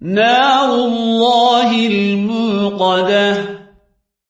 نار الله الموقدة.